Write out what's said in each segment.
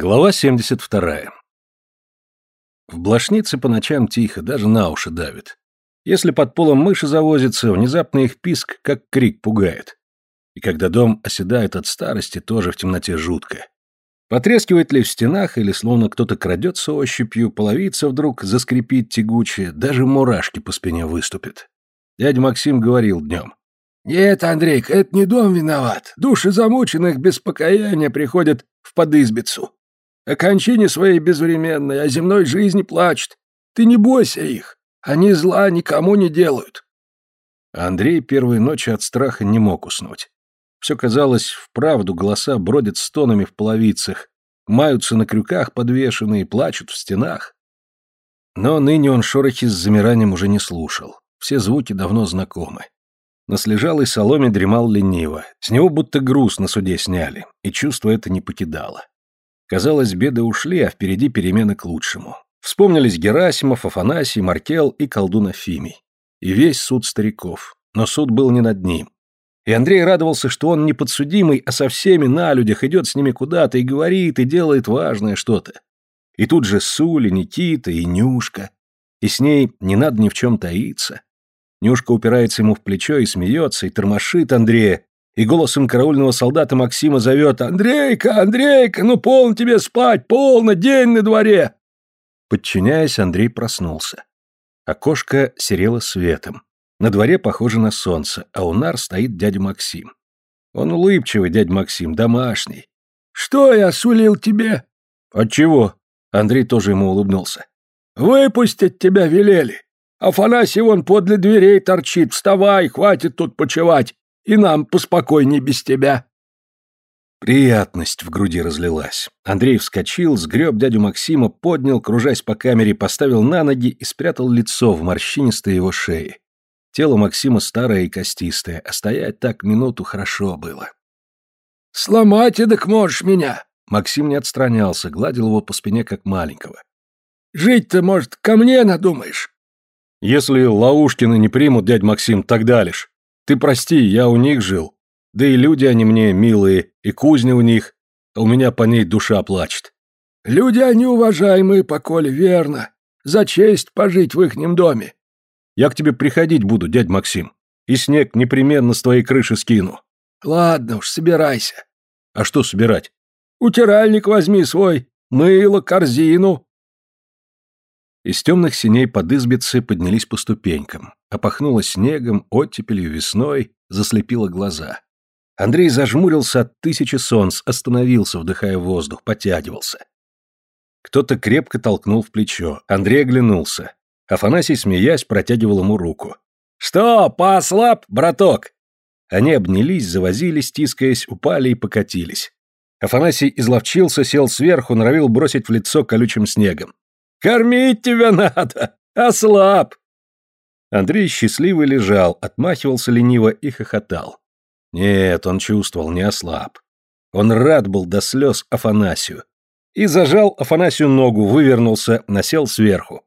Глава 72. В блошнице по ночам тихо, даже на уши давит. Если под полом мыши завозится, внезапно их писк, как крик, пугает. И когда дом оседает от старости, тоже в темноте жутко. Потрескивает ли в стенах, или словно кто-то крадется ощупью, половица вдруг заскрипит тягуче, даже мурашки по спине выступят. Дядя Максим говорил днем. «Нет, Андрейка, это не дом виноват. Души замученных без покаяния приходят в подызбицу. О кончине своей безвременной, о земной жизни плачут. Ты не бойся их. Они зла никому не делают. Андрей первые ночи от страха не мог уснуть. Все казалось, вправду голоса бродят стонами в половицах, маются на крюках подвешенные, плачут в стенах. Но ныне он шорохи с замиранием уже не слушал. Все звуки давно знакомы. На слежалой соломе дремал лениво. С него будто груз на суде сняли, и чувство это не покидало. Казалось, беды ушли, а впереди перемены к лучшему. Вспомнились Герасимов, Афанасий, Маркел и колдун Афимий. И весь суд стариков. Но суд был не над ним. И Андрей радовался, что он не подсудимый, а со всеми на людях идет с ними куда-то и говорит, и делает важное что-то. И тут же Суля, Никита и Нюшка. И с ней не надо ни в чем таиться. Нюшка упирается ему в плечо и смеется, и тормошит Андрея, и голосом караульного солдата Максима зовет «Андрейка, Андрейка, ну полно тебе спать, полно, день на дворе!» Подчиняясь, Андрей проснулся. Окошко серело светом. На дворе похоже на солнце, а у нар стоит дядя Максим. Он улыбчивый, дядя Максим, домашний. «Что я сулил тебе?» «Отчего?» Андрей тоже ему улыбнулся. «Выпустить тебя велели. Афанасий вон подле дверей торчит. Вставай, хватит тут почевать и нам поспокойней без тебя». Приятность в груди разлилась. Андрей вскочил, сгреб дядю Максима, поднял, кружась по камере, поставил на ноги и спрятал лицо в морщинистой его шее. Тело Максима старое и костистое, а стоять так минуту хорошо было. «Сломать эдак можешь меня!» Максим не отстранялся, гладил его по спине, как маленького. «Жить-то, может, ко мне надумаешь?» «Если Лаушкина не примут, дядь Максим, тогда лишь. Ты прости, я у них жил. Да и люди они мне милые, и кузня у них, а у меня по ней душа плачет. Люди они уважаемые, поколе, верно. За честь пожить в ихнем доме. Я к тебе приходить буду, дядь Максим, и снег непременно с твоей крыши скину. Ладно уж, собирайся. А что собирать? Утиральник возьми свой, мыло, корзину. Из темных синей под избицы поднялись по ступенькам. Опахнуло снегом, оттепелью, весной, заслепило глаза. Андрей зажмурился от тысячи солнц, остановился, вдыхая воздух, потягивался. Кто-то крепко толкнул в плечо. Андрей оглянулся. Афанасий, смеясь, протягивал ему руку. «Что, послаб, браток?» Они обнялись, завозились, тискаясь, упали и покатились. Афанасий изловчился, сел сверху, норовил бросить в лицо колючим снегом. Кормить тебя надо! Ослаб!» Андрей счастливый лежал, отмахивался лениво и хохотал. Нет, он чувствовал, не ослаб. Он рад был до слез Афанасию. И зажал Афанасию ногу, вывернулся, насел сверху.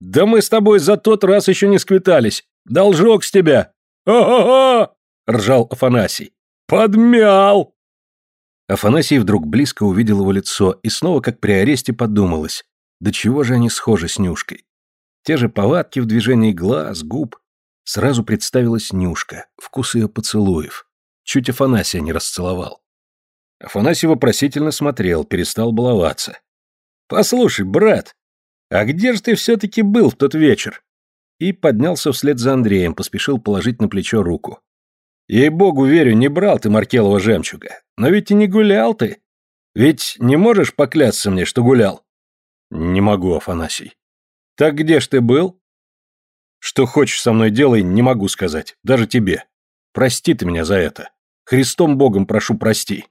«Да мы с тобой за тот раз еще не сквитались. Должок с тебя!» «Ха-ха-ха!» — ржал Афанасий. «Подмял!» Афанасий вдруг близко увидел его лицо и снова, как при аресте, подумалось. Да чего же они схожи с Нюшкой? Те же повадки в движении глаз, губ. Сразу представилась Нюшка, вкус ее поцелуев. Чуть Афанасия не расцеловал. Афанасий вопросительно смотрел, перестал баловаться. «Послушай, брат, а где же ты все-таки был в тот вечер?» И поднялся вслед за Андреем, поспешил положить на плечо руку. «Ей-богу, верю, не брал ты Маркелова жемчуга. Но ведь и не гулял ты. Ведь не можешь поклясться мне, что гулял?» «Не могу, Афанасий». «Так где ж ты был?» «Что хочешь со мной делай, не могу сказать. Даже тебе. Прости ты меня за это. Христом Богом прошу, прости.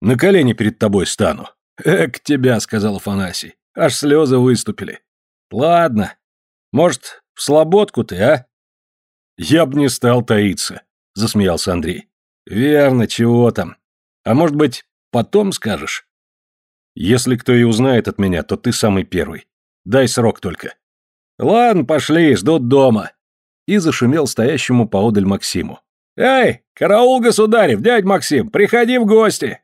На колени перед тобой стану». «Эк тебя», — сказал Афанасий. Аж слезы выступили. «Ладно. Может, в слободку ты, а?» «Я б не стал таиться», — засмеялся Андрей. «Верно, чего там. А может быть, потом скажешь?» Если кто и узнает от меня, то ты самый первый. Дай срок только. Ладно, пошли, ждут дома. И зашумел стоящему поодаль Максиму. Эй, караул государев, дядь Максим, приходи в гости.